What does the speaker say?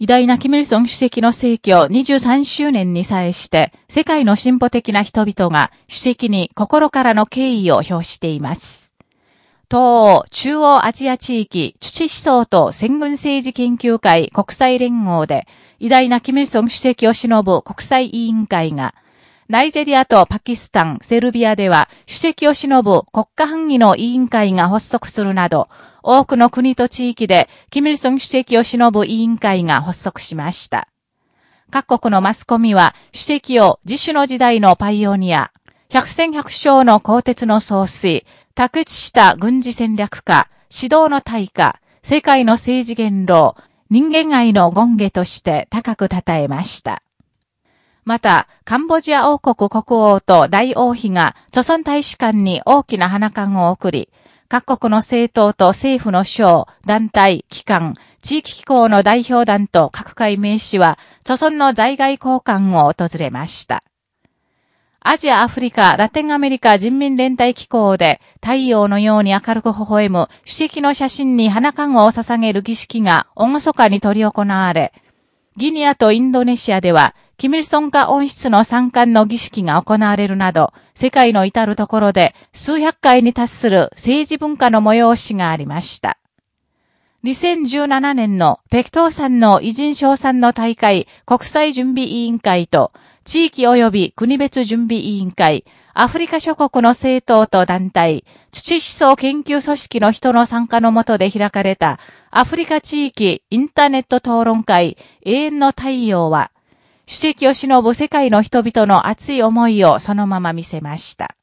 偉大なキム・イルソン主席の逝去23周年に際して、世界の進歩的な人々が主席に心からの敬意を表しています。東欧中央アジア地域土思想と戦軍政治研究会国際連合で、偉大なキム・イルソン主席を偲ぶ国際委員会が、ナイジェリアとパキスタン、セルビアでは主席を忍ぶ国家範囲の委員会が発足するなど、多くの国と地域で、キミルソン主席を忍ぶ委員会が発足しました。各国のマスコミは、主席を自主の時代のパイオニア、百戦百勝の鋼鉄の総帥、卓越した軍事戦略家、指導の大家、世界の政治言動、人間愛の権下として高く称えました。また、カンボジア王国国王と大王妃が、著村大使館に大きな花冠を送り、各国の政党と政府の省、団体、機関、地域機構の代表団と各界名士は、著村の在外交換を訪れました。アジア、アフリカ、ラテンアメリカ人民連帯機構で太陽のように明るく微笑む主席の写真に花冠を捧げる儀式が厳かに執り行われ、ギニアとインドネシアではキミルソン化温室の参観の儀式が行われるなど、世界の至るところで数百回に達する政治文化の催しがありました。2017年の北東山の偉人賞賛の大会国際準備委員会と地域及び国別準備委員会、アフリカ諸国の政党と団体、土思想研究組織の人の参加のもとで開かれたアフリカ地域インターネット討論会永遠の太陽は、主席を忍ぶ世界の人々の熱い思いをそのまま見せました。